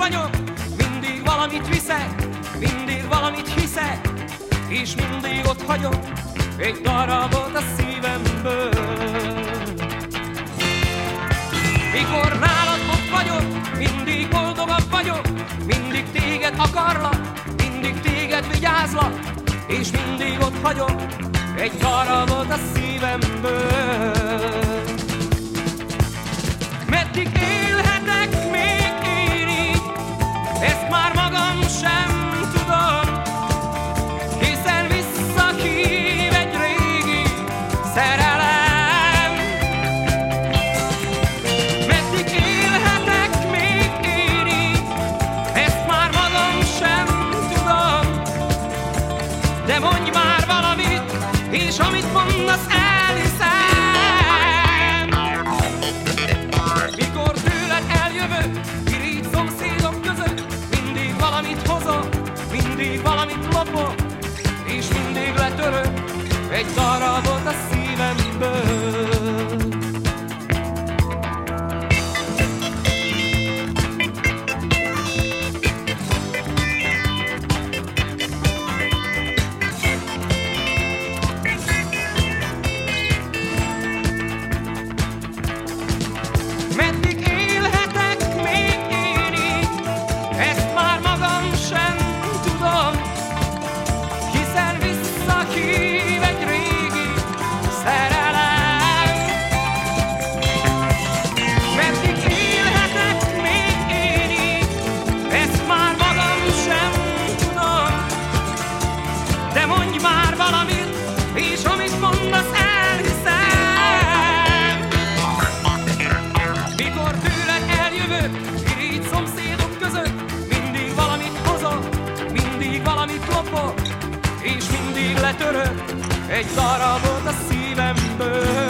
vagyok, mindig valamit viszek, mindig valamit hiszek, és mindig ott hagyok egy darabot a szívemből. Mikor nálad ott vagyok, mindig boldogabb vagyok, mindig téged akarlak, mindig téged vigyázlak, és mindig ott hagyok egy darabot a szívemből. Már magam sem tudom, hiszen visszahív egy régi szerelem. Meddig élhetek még én így, ezt már magam sem tudom, de mondj már valamit, és amit mondasz elhiszem. Valamit lopok, és mindig letörök egy darabot letörök egy darabot a szívemből.